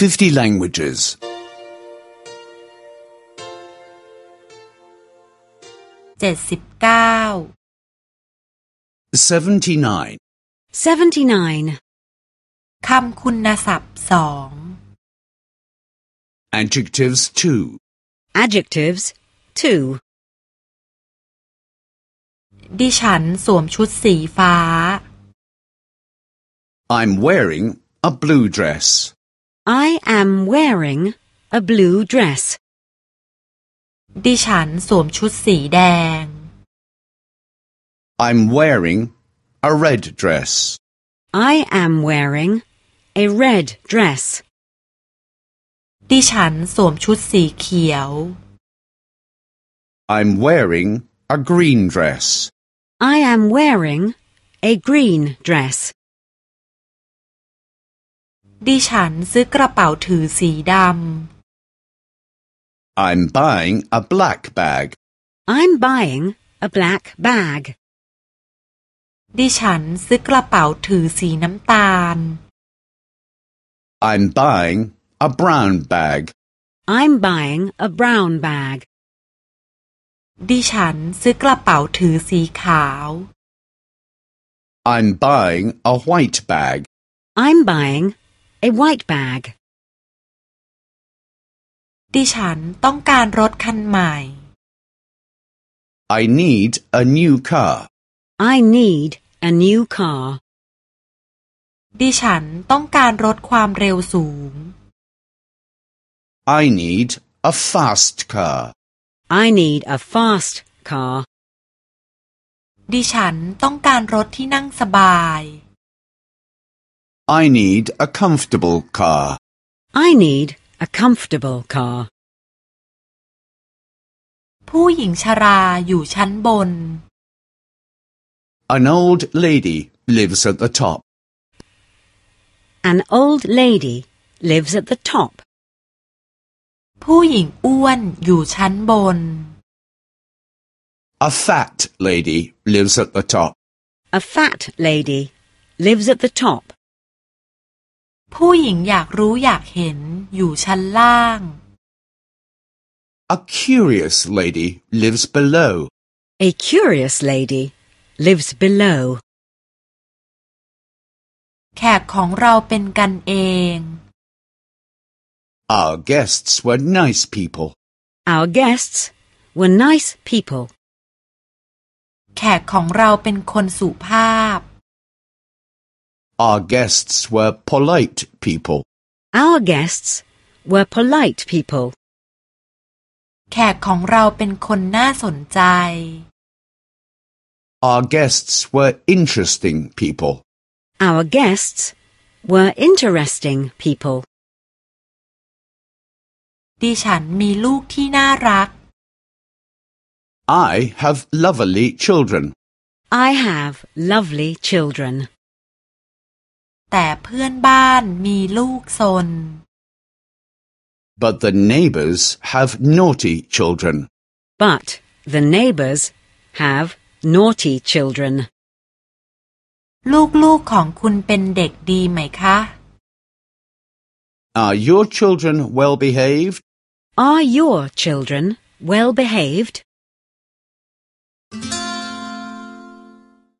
50 languages. เจ็ดสิบเก้า 79. 79. คำคุณศัพท์สอง Adjectives 2. Adjectives 2. ดิฉันสวมชุดสีฟ้า I'm wearing a blue dress. I am wearing a blue dress. ดิฉันสวมชุดสีแดง I'm wearing a red dress. I am wearing a red dress. ดิฉันสวมชุดสีเขียว I'm wearing a green dress. I am wearing a green dress. ดิฉันซื้อกระเป๋าถือสีด I'm buying a black bag. I'm buying a black bag. ำดิฉันซื้อกระเป๋าถือสีน้ำตาล I'm buying a brown bag. I'm buying a brown bag. ดิฉันซื้อกระเป๋าถือสีขาว I'm buying a white bag. I'm buying a white bag. ดิฉันต้องการรถคันใหม่ I need a new car. I need a new car. ดิฉันต้องการรถความเร็วสูง I need a fast car. I need a fast car. ดิฉันต้องการรถที่นั่งสบาย I need a comfortable car. I need a comfortable car. ผู้หญิงชราอยู่ชั้นบน An old lady lives at the top. An old lady lives at the top. ผู้หญิงอ้วนอยู่ชั้นบน A fat lady lives at the top. A fat lady lives at the top. ผู้หญิงอยากรู้อยากเห็นอยู่ชั้นล่าง A curious lady lives below. A curious lady lives below. แขกของเราเป็นกันเอง Our guests were nice people. Our guests were nice people. แขกของเราเป็นคนสุภาพ Our guests were polite people. Our guests were polite people. แขกของเราเป็นคนน่าสนใจ Our guests were interesting people. Our guests were interesting people. ดิฉันมีลูกที่น่ารัก I have lovely children. I have lovely children. แต่เพื่อนบ้านมีลูกซน But the neighbors have naughty children. But the neighbors have naughty children. ลูกๆของคุณเป็นเด็กดีไหมคะ Are your children well behaved? Are your children well behaved?